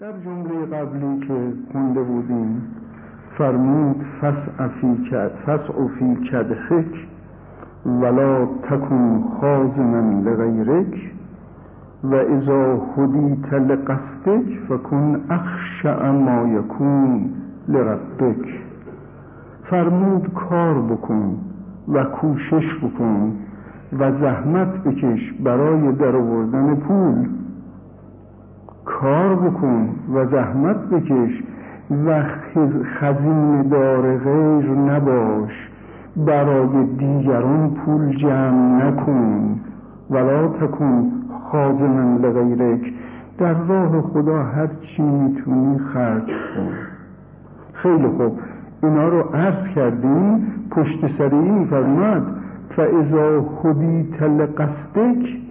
در جمله قبلی که خونده بودیم فرمود فسع فی کدحک ولا تکن خازنا لغیرک و اذا هدیت لقصدک فکن اخشع ما یکون لربک فرمود کار بکن و کوشش بکن و زحمت بکش برای درآوردن پول کار بکن و زحمت بکش و خزینه دار غیر نباش. برای دیگران پول جمع نکن. ولا تکن خازنا لغیرک در راه خدا هر چی می‌تونی خرج کن. خیلی خوب. اینا رو عرض کردیم. پشت سری این فرمد فاذا هدیت لقصدک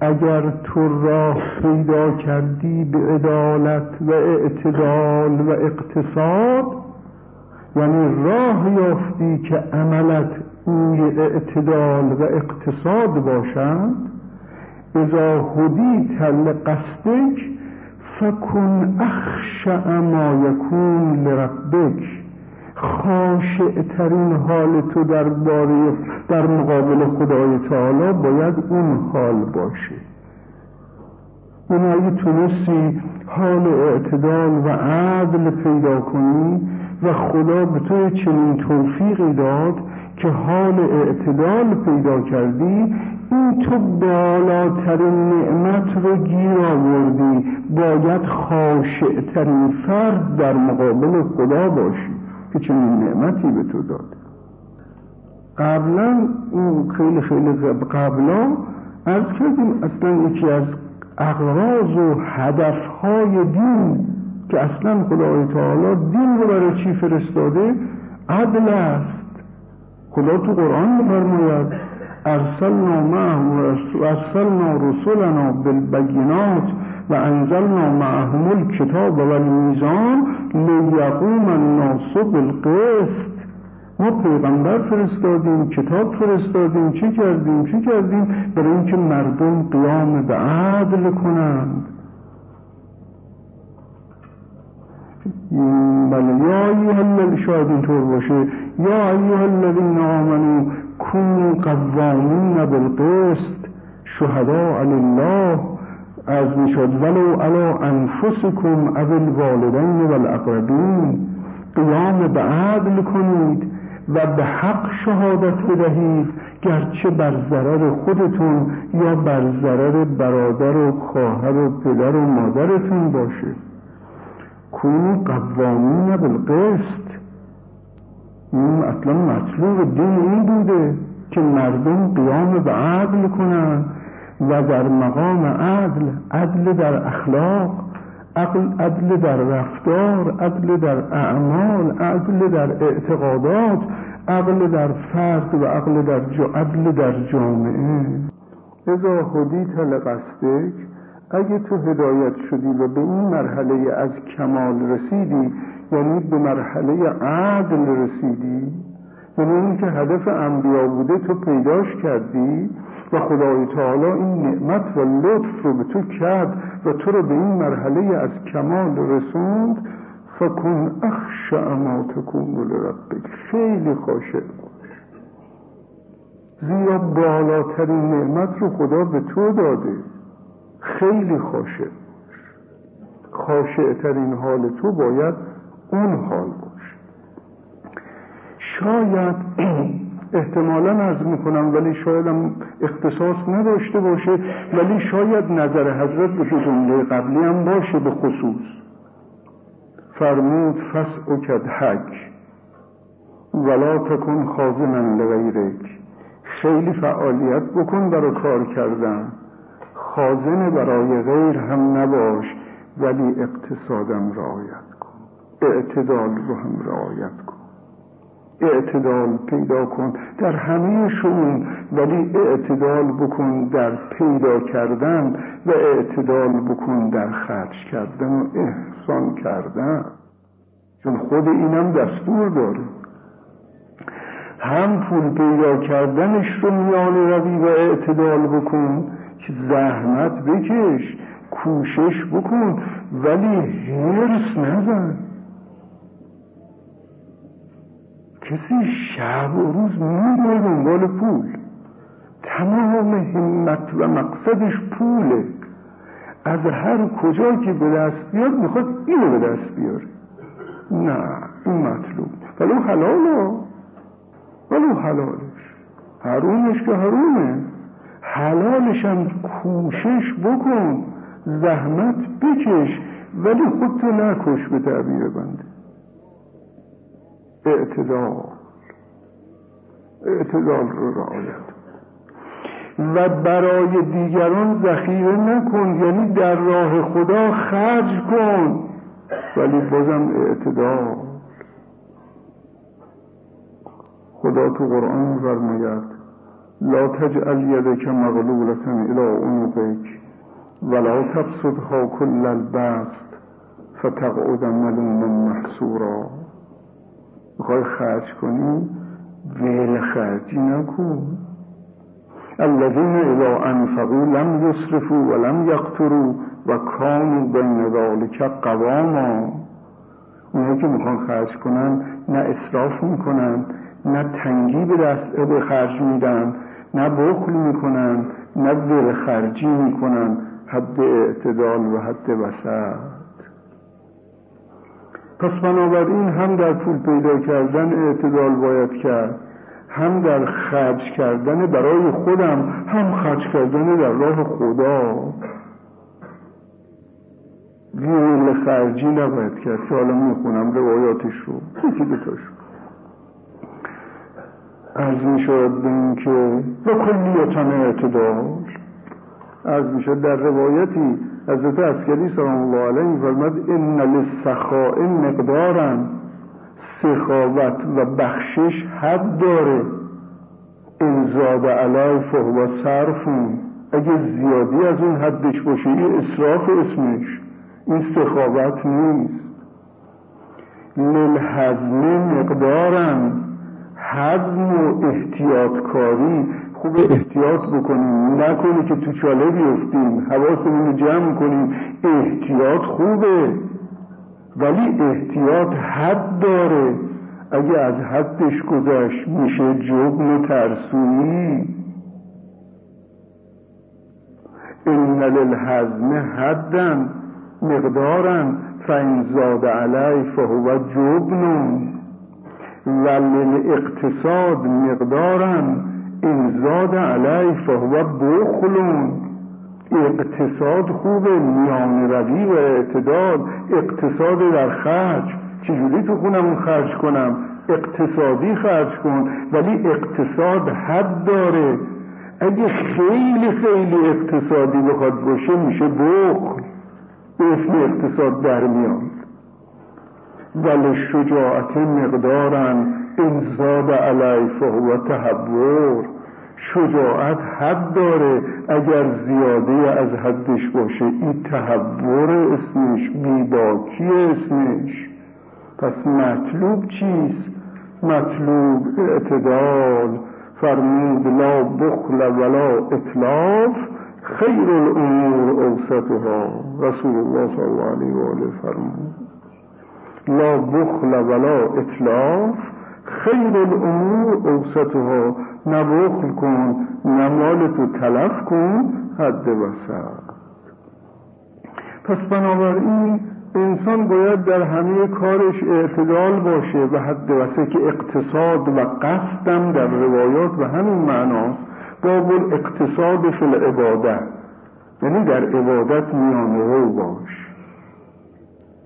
اگر تو راه پیدا کردی به عدالت و اعتدال و اقتصاد یعنی راه یافتی که عملت اوی اعتدال و اقتصاد باشند اذا هدی تل قصدک فکن اخشع ما یکون لربک. خاشع ترین حال تو در باره در مقابل خدای تعالی باید اون حال باشه. اون اگه تونستی حال اعتدال و عدل پیدا کنی و خدا به تو چنین توفیقی داد که حال اعتدال پیدا کردی این تو بالاترین نعمت رو گیر آوردی. باید خاشعترین فرد در مقابل خدا باشی. که چنین نعمتی به تو داد. قبلا اون خیلی خیلی قبلا از کردیم اصلا یکی از اغراض و هدفهای دین که اصلا خدای تعالی دین رو برای چی فرستاده؟ عدل است. خدا تو قرآن میفرماید ارسلنا معهم ارسلنا رسولنا بالبینات و انزلنا معهم الکتاب و المیزان لیقوم الناس بالقسط. ما پیغمبر فرستادیم کتاب فرستادیم چی کردیم؟ چی کردیم؟ برای اینکه مردم قیام به عدل کنند. بله یا ایها الذین شاید اینطور باشه یا ایها الذین آمنوا کنوا قوامین بالقسط شهداء لله. از می‌شد ولو علا انفسکم او الوالدین والاقربین. قیام به عدل کنید و به حق شهادت بدهید گرچه بر ضرر خودتون یا بر ضرر برادر و خواهر و پدر و مادرتون باشه. کونو قوامین بالقسط. این اصلا مطلوب دین این بوده که مردم قیام به عدل کنند و در مقام عدل عدل در اخلاق عدل در رفتار عدل در اعمال عدل در اعتقادات عدل در فرد و عدل در, عدل در جامعه. ازا هدیت لقصدک اگه تو هدایت شدی و به این مرحله از کمال رسیدی یعنی به مرحله عدل رسیدی یعنی که هدف انبیا بوده تو پیداش کردی و خدای تعالی این نعمت و لطف رو به تو کرد و تو رو به این مرحله از کمال رسوند. فکن اخشع ما تکون لربک خیلی خاشع باش. زیرا بالاترین نعمت رو خدا به تو داده. خیلی خاشع باش. خاشع ترین حال تو باید اون حال باش شاید احتمالا از می‌کنم ولی شایدم اختصاص نداشته باشه. ولی شاید نظر حضرت به جمله قبلی هم باشه به خصوص. فرمود فس کد حک ولا تکن خازنا لغیرک. خیلی فعالیت بکن برای کار کردن. خازن برای غیر هم نباش ولی اقتصادم رعایت کن. اعتدال رو هم رعایت کن. اعتدال پیدا کن. در همه شون ولی اعتدال بکن در پیدا کردن و اعتدال بکن در خرج کردن و احسان کردن. چون خود اینم دستور داره. هم پول پیدا کردنش رو میان روی و اعتدال بکن که زحمت بکش کوشش بکن ولی هرس نزن. کسی شب و روز میره دنبال پول. تمام همت و مقصدش پوله. از هر کجا که به دست بیاد می‌خواد اینو به دست بیاره. نه این مطلوب ولو حلالا ولو حلالش. حرومش که حرومه حلالش هم کوشش بکن. زحمت بکش. ولی خودتو نکش به تعبیر بنده. اعتدال. اعتدال رو رعایت و برای دیگران ذخیره نکن یعنی در راه خدا خرج کن. ولی بازم اعتدال. خدا تو قرآن فرماید لا تجعل یدک مغلولة الى عنقک ولا تبسطها کل البسط فتقعد ملوما محسورا می‌خوای خرج کنی؟ ویل خرجی نکن. الذين اذا انفقوا لم يسرفوا ولم يقتروا و کانوا بین ذلك قواما. اونایی که می‌خوان خرج کنن نه اصراف می‌کنن نه تنگی به دست به خرج میدن نه بخل می‌کنن نه دل خرجی می‌کنن. حد اعتدال و حد وسط پس بنابراین هم در پول پیدا کردن اعتدال باید کرد هم در خرج کردن برای خودم هم خرج کردن در راه خدا. ویل خرجی نباید کرد که حالا می‌خونم روایاتش رو یکی دوتاشو عرض می شود به این که کلیتان اعتدال. عرض می شود در روایتی حضرت اسکری سلام الله علیه فرمد ان للسخاء مقدارن سخاوت و بخشش حد داره. این زاد علی فهو صرفون. اگه زیادی از اون حدش باشه این اصراف اسمش. این سخاوت نیست. للحزم مقدارن حزم و احتیاطکاری خوب احتیاط بکنیم. نکنی که تو چاله بیفتیم. حواسمون رو جمع کنیم. احتیاط خوبه. ولی احتیاط حد داره. اگه از حدش گذشت میشه جبن ترسویی این للحزم حدن. مقدارن. فین زاد علی فهو جبن. و للاقتصاد مقدارن. این زاد علی فهو بخلون. اقتصاد خوبه میان روی و اعتداد اقتصاد در خرج. چجوری تو خونمون خرج کنم؟ اقتصادی خرج کن ولی اقتصاد حد داره. اگه خیلی خیلی اقتصادی بخواد باشه میشه بخل. اسم اقتصاد در میان ولی شجاعت مقدارن. انزاد علی فهو تحور. شجاعت حد داره. اگر زیاده از حدش باشه این تحور اسمش بیباکی اسمش. پس مطلوب چیست؟ مطلوب اعتدال. فرمود لا بخل ولا اطلاف خیر الامور اوسطها. رسول الله صلی الله علیه و آله فرمود. لا بخل ولا اطلاف خیر الامور اوسطها. نبخل کن نمالتو تلف کن حد وسط. پس بنابراین انسان باید در همه کارش اعتدال باشه و حد وسط که اقتصاد و قصدم در روایات و همین معناست. باب اقتصاد فی العبادت یعنی در عبادت میان رو باش.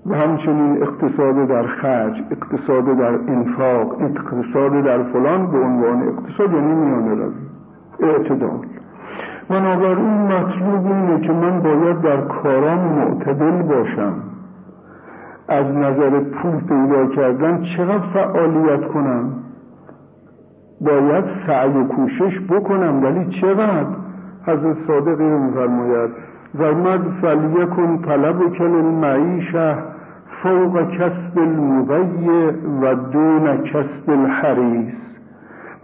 و همچنین اقتصاد در خرج اقتصاد در انفاق اقتصاد در فلان به عنوان اقتصاد یعنی میان روی. اعتدال. بنابراین مطلوب اینه که من باید در کارام معتدل باشم. از نظر پول پیدا کردن چقدر فعالیت کنم؟ باید سعی و کوشش بکنم ولی چقدر؟ حضرت صادقی رو میفرماید. فرمد فلیکن طلب کل المعیشه فوق کسب المضیع و دون کسب الحریس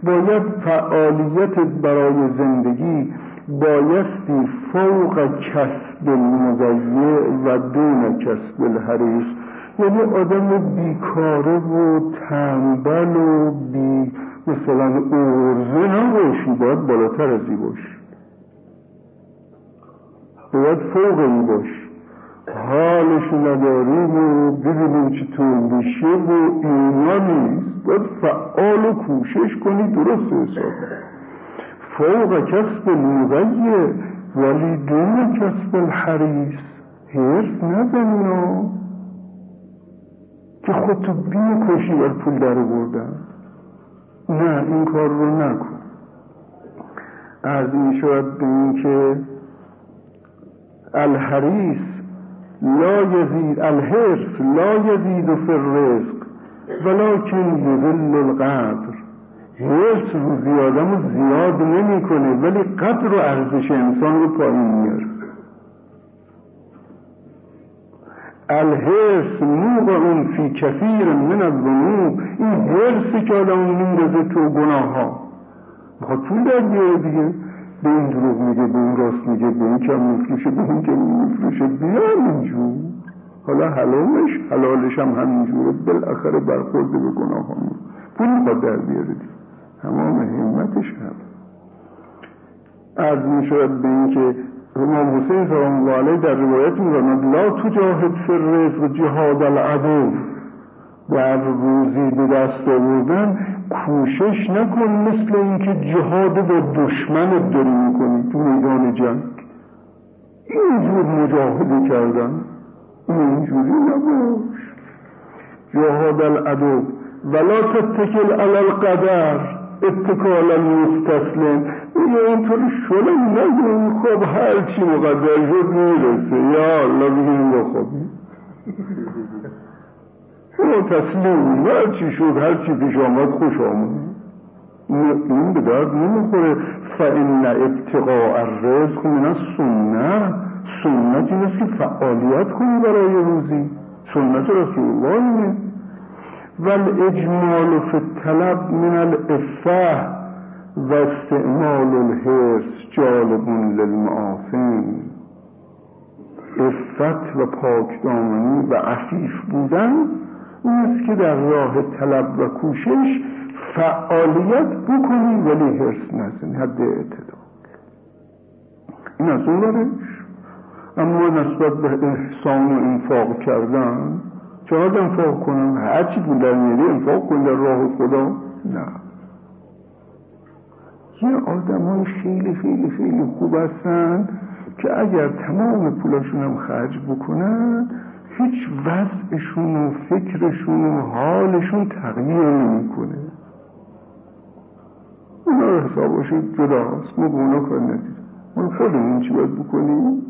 باید فعالیت برای زندگی بایستی فوق کسب المضیع و دون کسب الحریص. یعنی آدم بیکاره و تنبل و بی مثلا ارزه نباشی باید بالاتر از این باشی. باید فوق این باشی. حالش نداریم و ببینیم چطور میشه و اینا نیست. باید فعال و کوشش کنی درست حساب. فوق کسب المضیع ولی دون کسب الحریص. هرس نزن که خودتو کشی بر پول در بردن نه این کار رو نکن. از این شود به این که الحریص لا یزید الحرس لا یزید فی الرزق ولکن یزل القدر. حرس رو زیادم زیاد نمی‌کنه ولی قدر و ارزش انسان رو پایین میاره. الهرس اون فی کثیر من الذنوب این هرسی که آدم میندازه تو گناه ها در بیاره دیگه. به این دروغ میگه به این راست میگه به این کم میفروشه به این کم میفروشه. بیا اینجور. حالا حلالش حلالش هم همینجوره بالاخره برخورده به گناه ها پول می‌خواد در بیاره تمام همتش هم. عرض می‌شود به این که امام حسین سلام الله علیه در روایت میفرماد لا تجاهد فی الرزق جهاد العدو. در روزی به دست آوردن کوشش نکن مثل اینکه جهاد با دشمنت داری می‌کنی تو میدان جنگ. اینجور مجاهده کردن اینجوری نباش. جهاد العدو ولا تتکل علی القدر اتکال مستسلم یا اینطوری شلم نگیم خب هر چی مقدر شد می‌رسه. یا الله بگیم خب. تسلیم هر چی شد هر چی پیش آمد خوش آمد. این به درد نمی‌خوره. فإن ابتقاء الرزق من سنت سنت این است که فعالیت کنی برای روزی. سنت رسول الله والاجمال في الطلب من الافه و استعمال الحرس جالب للمعافین. افت و پاک دامنی و عفیف بودن این که در راه طلب و کوشش فعالیت بکنی ولی حرس نزنی حد اعتدال. این از اون اما نسبت به احسان و انفاق کردن چقدر انفاق کنم هرچی پول در میاری انفاق کن در راه خدا. نه. یه آدم های خیلی خیلی خیلی خوب هستن که اگر تمام پولاشون هم خرج بکنن هیچ وضعشون و فکرشون و حالشون تغییر نمی‌کنه. اونا حسابش جداست ما به اونا کار ندید ما خودمون چی باید بکنیم؟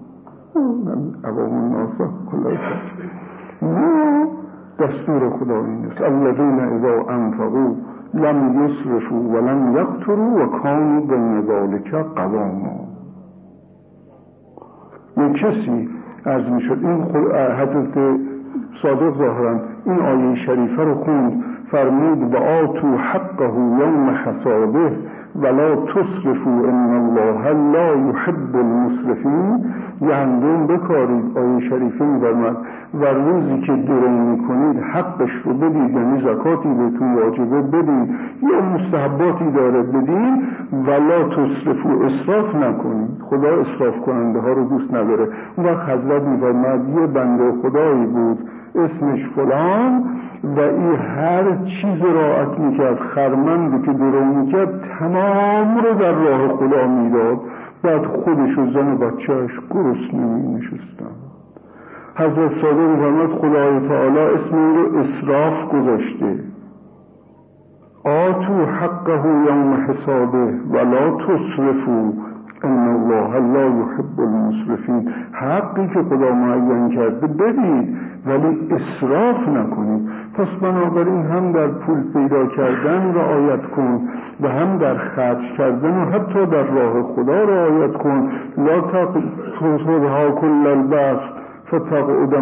عوام ناسا خلاصه. نه دستور خدا این است الذین اذا انفقوا لم یسرفوا ولم یقتروا و کانوا بین ذالک قواما یه کسی از می‌شد. این حضرت صادق ظاهرا این آیه شریفه رو خوند. فرمود و آتو حقه یوم حسابه ولا تصرفوا ان الله لا يحب المسرفین گندم بکارید آیه شریفه میبرمد و روزی که درون می‌کنید حقش رو بدید یعنی زکاتی بهتون واجبه بدید. یا مستحباتی داره بدید ولا تصرفو اصراف نکنید. خدا اصراف کننده ها رو دوست نداره. اون وقت حضرت میفرمد یه بنده خدایی بود اسمش فلان و این هر چیز راعت می‌کرد خرمندی که درون می‌کرد تمام رو در راه خدا می‌داد. بعد خودش و زن بچهش گرس نمی نشستن حضرت صادق میفرماد خدای تعالی اسم این رو اصراف گذاشته. آتو حقه یوم حسابه ولا تصرفو ان الله لا يحب المسرفین حقی که خدا معین کرده بدید ولی اصراف نکنید. پس بنابراین هم در پول پیدا کردن رعایت کن و هم در خرج کردن و حتی در راه خدا رعایت کن. لا تقصدها کل البس فتقعد و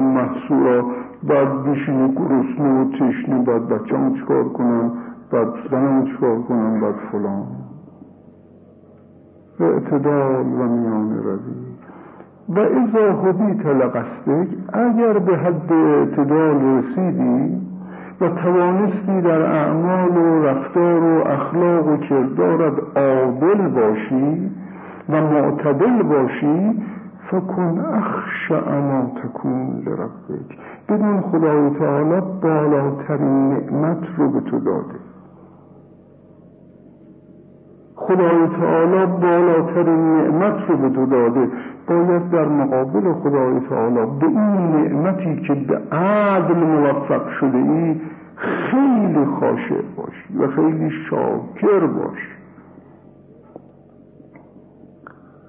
محصورا. بعد بشینی گرسنه و تشنه هم چکار کنن بعد زنم چکار کنن بعد فلان. اعتدال و میان روی. و ازا هدیت لقصدک اگر به حد اعتدال رسیدی و توانستی در اعمال و رفتار و اخلاق و کردارت عادل باشی و معتدل باشی فکن اخش اما تکون لربک. بدون خدای تعالی بالاترین نعمت رو به تو داده. خدای تعالی بالاترین نعمت رو به تو داده. باید در مقابل خدای تعالی به این نعمتی که به عدل موفق شده ای خیلی خاشع باشی و خیلی شاکر باشی.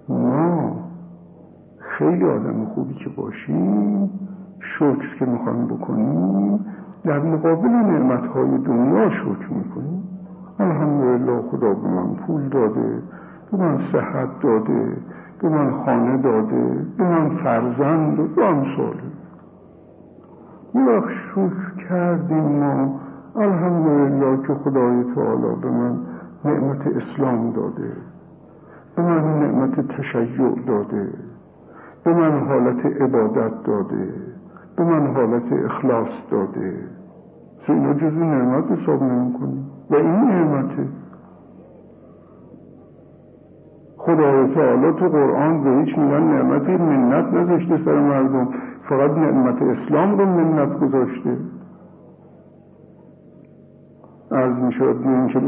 ما خیلی آدم خوبی که باشیم شکر که می‌خوایم بکنیم در مقابل نعمتهای دنیا شکر می‌کنیم. الحمدلله خدا به من پول داده به من صحت داده به من خانه داده به من فرزند به من ساله. شکر کردیم ما. الحمدلله که خدای تعالی به من نعمت اسلام داده به من نعمت تشیع داده به من حالت عبادت داده به من حالت اخلاص داده. اینا جزو نعمت حساب نمی کنیم و این نعمته خدای تعالی تو قرآن به هیچ میگن نعمتی منت نذاشته سر مردم. فقط نعمت اسلام رو منت گذاشته. عرض می شود این که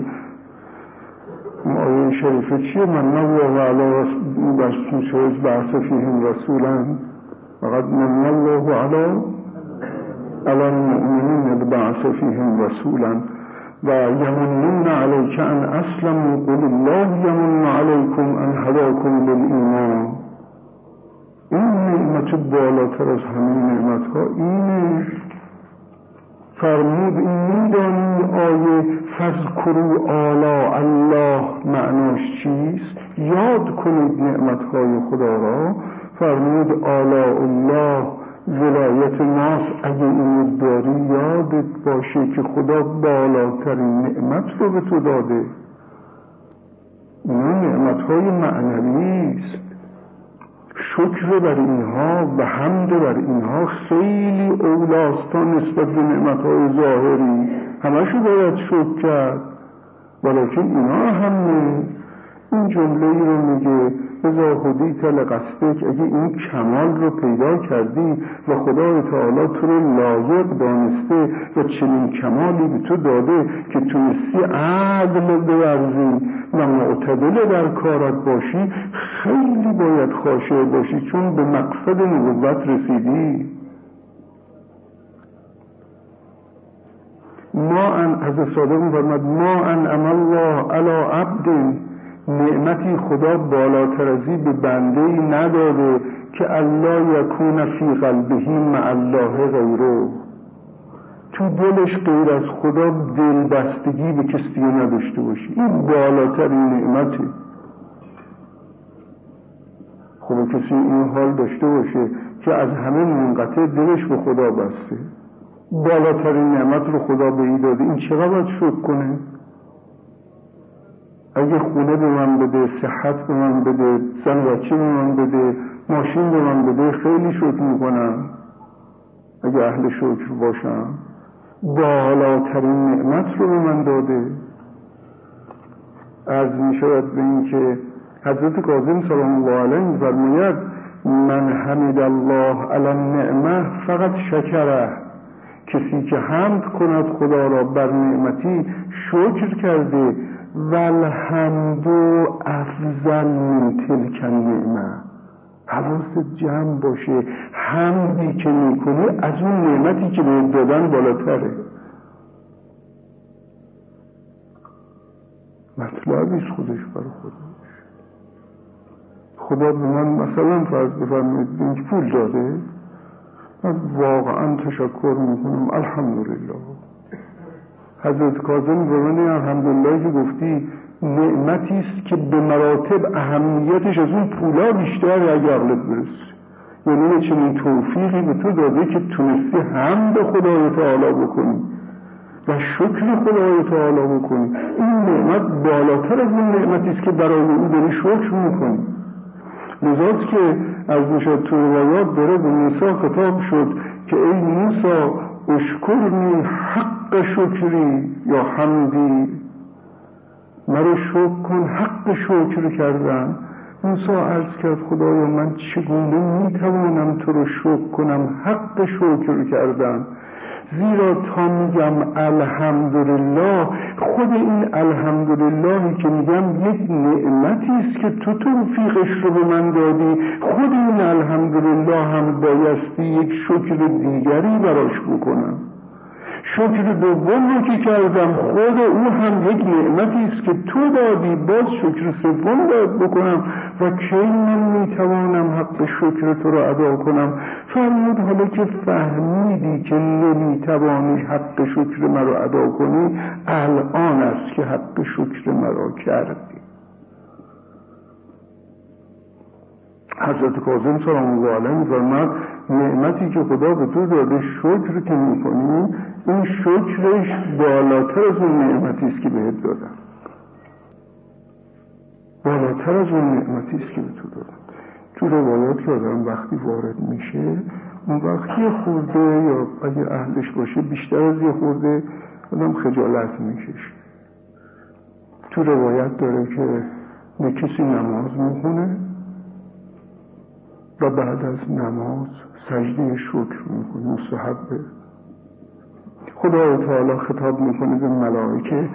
آیه شریفه چیه؟ من الله علی رسول بعث فیهم رسولا فقط من الله علی علی المؤمنین بعث فیهم رسولا و یمنون علیک ان اسلموا قل الله یمن علیکم ان هداکم للایمان. این نعمت بالاتر از همه نعمت ها اینه. فرمود این میدانی آیه فذکرو آلا الله معناش چیست؟ یاد کنید نعمت های خدا را. فرمود آلا الله ولایت ماست اگه اینو داری یادت باشه که خدا بالاترین نعمت رو به تو داده. اینا نعمت های معنوی است. شکر بر اینها و حمد بر اینها خیلی اولاست تا نسبت به نعمت های ظاهری. همشو باید شکر کرد. ولیکن اینا همه این جمله ای رو میگه ازا هدیت لقصدک اگه این کمال رو پیدا کردی و خدای تعالی تو رو لایق دانسته و چنین کمالی به تو داده که تونستی عدل بورزی و معتدل در کارت باشی خیلی باید خاشع باشی چون به مقصد نبوت رسیدی. ما ان از صادق فرمد ما ان الله علی عبد نعمتی خدا بالاتر ازی به بنده ای نداده که الله یکون فی قلبه مع الله غیره. تو دلش غیر از خدا دل بستگی به کسی نداشته باشی. این بالاترین نعمته. خب کسی این حال داشته باشه که از همه منقطع دلش به خدا بسته. بالاترین نعمت رو خدا به ای داده. این چقدر باید شک کنه؟ اگه خونه به من بده صحت به من بده زن بچه به من بده ماشین به من بده خیلی شکر می‌کنم. اگه اهل شکر باشم بالاترین نعمت رو به من داده. از می شود به این که حضرت کاظم سلام الله علیه فرماید من حمد الله علی نعمه فقط شکره. کسی که حمد کند خدا را بر نعمتی شکر کرده والحمد افضل من تلک النعمه. حواست جمع باشه. حمدی که می‌کنی از اون نعمتی که به دادن بالاتره. مطلبیست خودش برای خودش. خدا به من مثلا فرض بفرمایید این پول داده. از واقعا تشکر می‌کنم. الحمدلله. حضرت کاظم به الحمدلله که گفتی نعمتی است که به مراتب اهمیتش از اون پولا بیشتر اگه عقلت برسه یعنی چنین توفیقی به تو داده که تونستی هم به خدای تعالی بکنی و شکر خدای تعالی بکنی. این نعمت بالاتر از اون نعمتی است که برای او داری شکر می‌کنی. لذاست که از نشد تو روایات داره به موسی خطاب شد که ای موسی اشکرنی حق شکری یا حمدی؟ مرا شکر کن حق شکر کردن موسی عرض کرد خدایا من چگونه می‌توانم تو رو شکر کنم؟ حق شکر کردن زیرا تا میگم الحمدلله خود این الحمدلله که میگم یک نعمتی است که تو توفیقش رو به من دادی. خود این الحمدلله هم بایستی یک شکر دیگری براش بکنم. شکر دوم رو که کردم خود او هم یک نعمتی است که تو دادی باز شکر سوم باید بکنم و کی من می‌توانم حق شکر تو رو ادا کنم؟ فرمود حالا که فهمیدی که نمی‌توانی حق شکر مرا ادا کنی الان است که حق شکر مرا کردی. حضرت کاظم سلام الله علیه میفرماد نعمتی که خدا به تو داده شکر که می‌کنی این شکرش بالاتر از اون نعمتی است که بهت دادم. بالاتر از اون نعمتی است که به تو دادم. تو روایات که آدم وقتی وارد میشه اون وقتی خورده یا اگه اهلش باشه بیشتر از یه خورده آدم خجالت می‌کشه. تو روایت داره که به کسی نماز می‌خونه و بعد از نماز سجده شکر می‌کنه مستحبه خدا تعالی خطاب می‌کنه به ملائکه.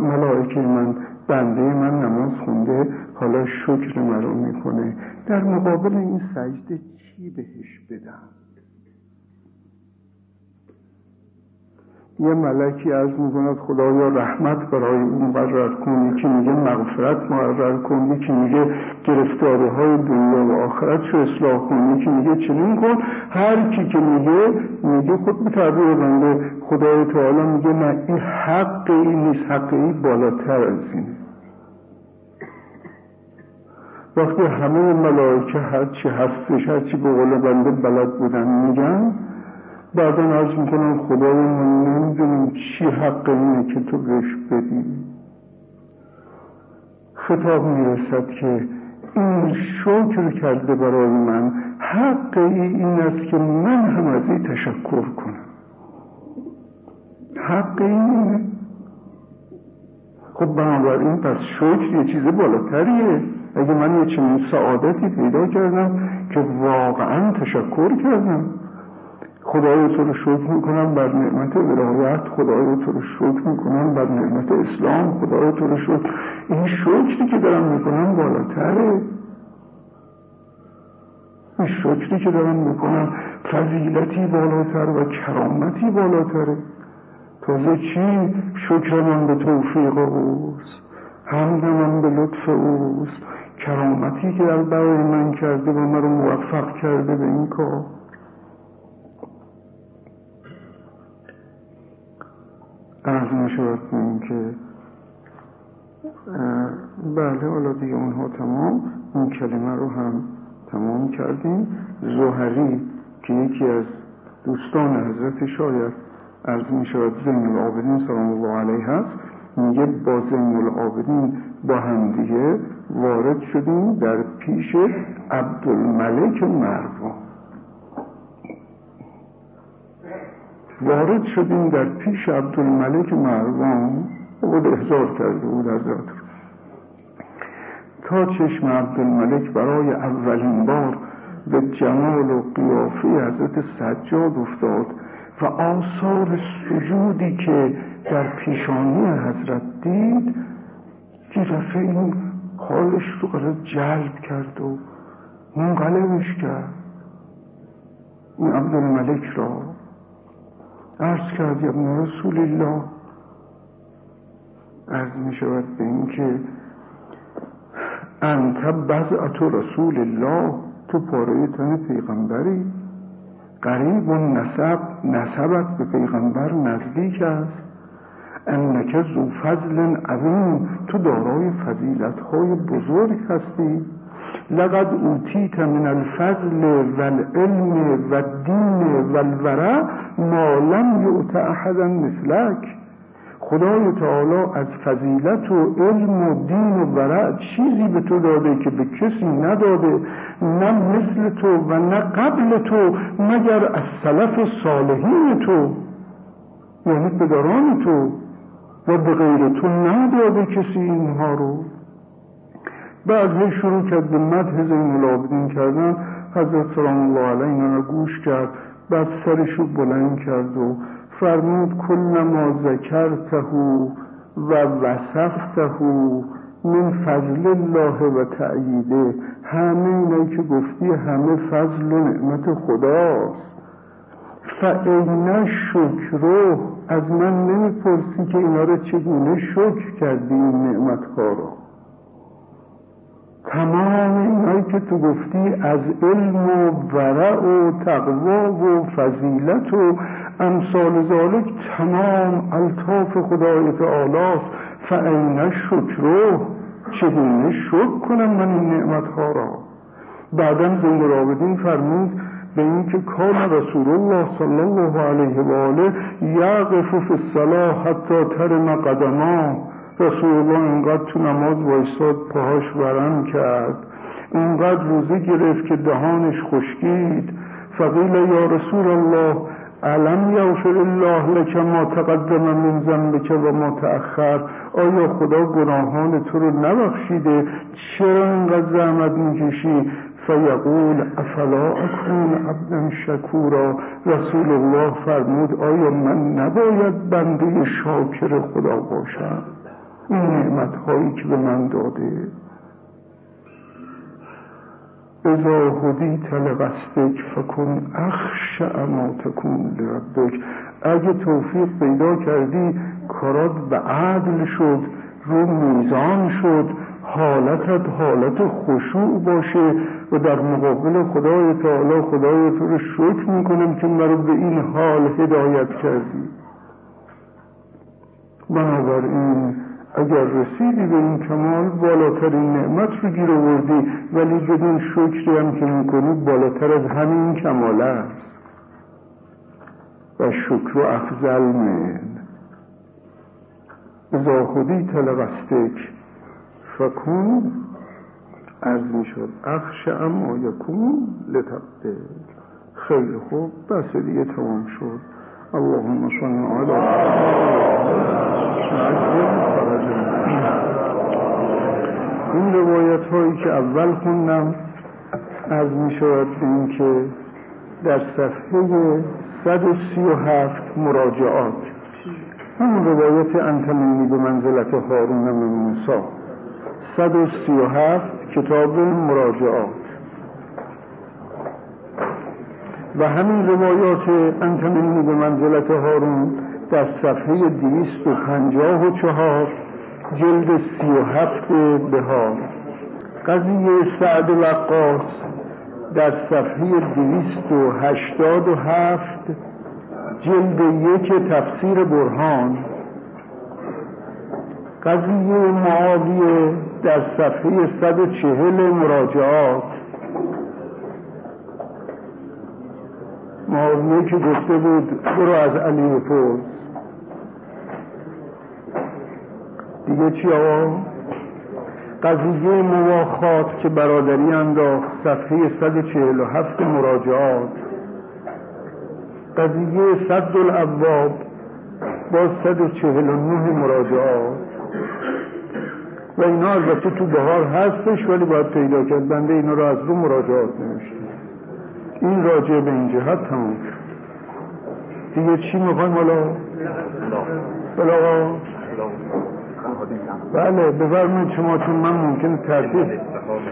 ملائکه من بنده من نماز خونده حالا شکر مرا می‌کنه. در مقابل این سجده چی بهش بدم؟ یه ملکی از می‌کند خدایا رحمت برای اون مقرر کن یکی میگه مغفرت مقرر کن یکی میگه گرفتاره های دنیا و آخرت شو اصلاح کن یکی میگه چنین کن. هر کی که میگه میگه خود به تعبیر بنده. خدای تعالی میگه نه این حق این نیست حق این بالاتر از اینه وقتی همه ملائکه هرچی هستش هرچی به قول بنده بلد بودن میگن بعدا عرض می‌کنم خدای من نمی‌دونم چی حق اینه که تو بهش بدی. خطاب می‌رسد که این شکر کرده برای من. حق این است که من هم از این تشکر کنم. حق اینه. خب بنابراین پس شکر یه چیز بالاتریه. اگه من یه چنین سعادتی پیدا کردم که واقعا تشکر کردم. خدای تو رو شکر می‌کنم بر نعمت ولایت خدای تو رو شکر می‌کنم بر نعمت اسلام خدای تو رو شکر. این شکری که دارم می‌کنم بالاتره. این شکری که دارم می‌کنم فضیلتی بالاتر و کرامتی بالاتره. تازه چی؟ شکر من به توفیق اوست. حمد من به لطف اوست. کرامتی که در برای من کرده و من رو موفق کرده به این کار. ارز نشود این که بله حالا دیگه اونها تمام این کلمه رو هم تمام کردیم. زهری که یکی از دوستان حضرت شاید عرض می شود زین العابدین سلام الله علیه هست میگه با زین العابدین با همدیگه وارد شدیم در پیش عبدالملک مروان وارد شدیم در پیش عبدالملک مروان خود احضار کرده بود حضرت تا چشم عبدالملک برای اولین بار به جمال و قیافه حضرت سجاد افتاد و آثار سجودی که در پیشانی حضرت دید که این حالش رو جلب کرد و منقلبش کرد. این عبدالملک را عرض کرد ابن رسول الله عرض می شود به این که انت بزعت رسول الله تو پاره تن پیغمبری. قریب و نسب نسبت به پیغمبر نزدیک است. انک زو فضل عظیم تو دارای فضیلت های بزرگ هستی. لقد اوتیت من الفضل والعلم والدین والورع ما لم یعت احدا مثلک. خدای تعالی از فضیلت و علم و دین و ورع چیزی به تو داده که به کسی نداده نه مثل تو و نه قبل تو مگر از سلف صالحین تو یعنی پدران تو و به غیر تو نداده کسی اینها رو. بعد شروع کرد به مدح زین العابدین کردن. حضرت سلام الله علیه اینا رو گوش کرد بعد سرش رو بلند کرد و فرمود کل ما ذکرته و وصفته من فضل الله و تعییده همه اینایی که گفتی همه فضل و نعمت خداست. فعین شکرو از من نمی‌پرسی که اینا رو چگونه شکر کردی این نعمت ها رو. تمام اینایی که تو گفتی از علم و ورع و تقوا و فضیلت و امثال ذالک تمام الطاف خدای تعالی است فعین شکرو چگونه شکر کنم من این نعمت ها را؟ بعدا زنگ رابدین فرمود به اینکه کان رسول الله صلی الله علیه و آله یعقف فی الصلاه حتی ترم قدما. رسول الله اینقدر تو نماز وایستاد پاهاش ورم کرد. اینقدر روزه گرفت که دهانش خشکید. فقیل یا رسول الله علم یغفر الله لک ما تقدم من ذنبک و ما تأخر؟ آیا خدا گناهان تو رو نبخشیده؟ چرا اینقدر زحمت می‌کشی؟ فیقول افلا اکون عبدا شکورا؟ رسول الله فرمود آیا من نباید بنده شاکر خدا باشم؟ این نعمت هایی که به من داده. ازا هدیت لقصدک فکن اخش اما تکون لربک. اگه توفیق پیدا کردی کارات به عدل شد رو میزان شد حالتت حالت خشوع باشه و در مقابل خدای تعالی خدای تو رو شکر می‌کنم که مرا به این حال هدایت کردی. بنابراین اگر رسیدی به این کمال بالاترین نعمت رو گیر آوردی. ولی بدون شکری هم که می‌کنی بالاتر از همین کمال است. و شکر و افضل من. ازا خودی تلقستک فکون عرض می‌شد اخش اما یکون لتبده خیلی خوب. بس دیگه تمام شد. اللهم صل علی این روایت هایی که اول خوندم از می شود به این که در صفحه 137 مراجعات. همون روایت انتمینی به منزلت هارون من موسی 137 کتاب مراجعات. و همین روایات انتمینی به منزلت هارون در صفحه دیست و پنجاه و چهار جلد سی و هفت بهار. قضیه سعد وقاص در صفحه دیست و هشتاد و هفت جلد یک تفسیر برهان. قضیه معاویه در صفحه 140 مراجعات. معاویه که گفته بود برو از علی بپرس دیگه چی آقا؟ قضیه مواخات که برادری انداخت صفحه 147 مراجعات. قضیه صد الابواب با 149 مراجعات. و اینا البته تو بهار هستش ولی باید پیدا کرد. بنده اینا رو از رو مراجعات نوشته این راجع به این جهت تمام دیگه چی می‌خوایم حالا؟ بلا بله بفرمایید شما چون من ممکن تردید.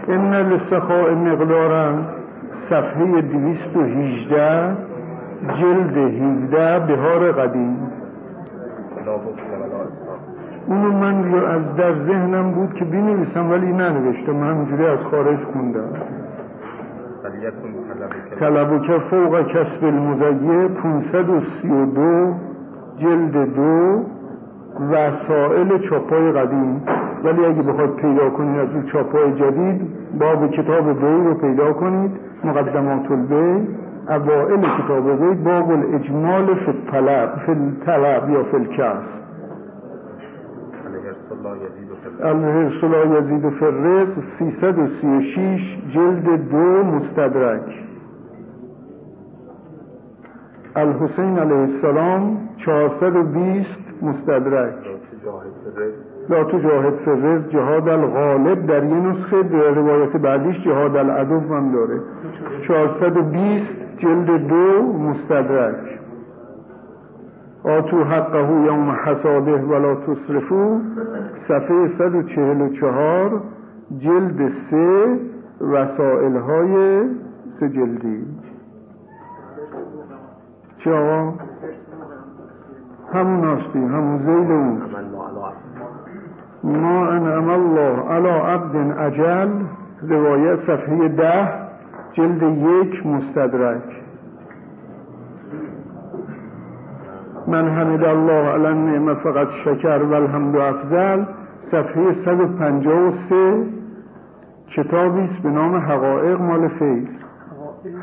این لسخاء مقدارن صفحه دویست و هیجده جلد هیجده بهار قدیم. اونو من از در ذهنم بود که بینویسم ولی ننوشتم. من همینجوری از خارج خوندم. طلب که فوق کسب المزیه 532 جلد دو وسائل چاپای قدیم. ولی اگه بخواد پیدا کنید از اون چاپای جدید باب کتاب بی رو پیدا کنید. مقدمات البی اوائل کتاب وی باب الاجمال فی الطلب فی الطلب یا فی الکسب الهرس لا یزید فرز 336 جلد دو مستدرک. الحسین علیه السلام 420 مستدرک. لا تو جاهد فرز جهاد الغالب در یه نسخه به روایت بعدیش جهاد العدو هم داره. 420 جلد دو مستدرک. آتو حقه یوم حساده ولا تصرفو. صفحه 144 جلد سه رسائل های سه جلدی. چه آقا؟ همون هستی همون اون ما انعم الله علی عبد عجل روایت صفحه ده جلد یک مستدرک. من حمد الله علی النعمه فقط شکر و الحمد افضل. صفحه 153 کتابی است به نام حقائق مال فیض.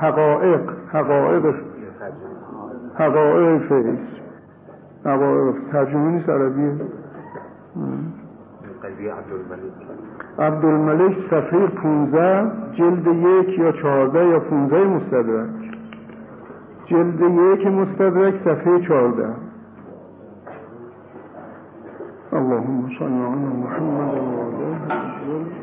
حقائق حقائق حقائق فیض حقائق ترجمه نیست عربیه عبدالملک. صفحه 15 جلد یک یا 14 یا 15 مستدرک. جلد یک مستدرک صفحه 14 اللهم صل على محمد و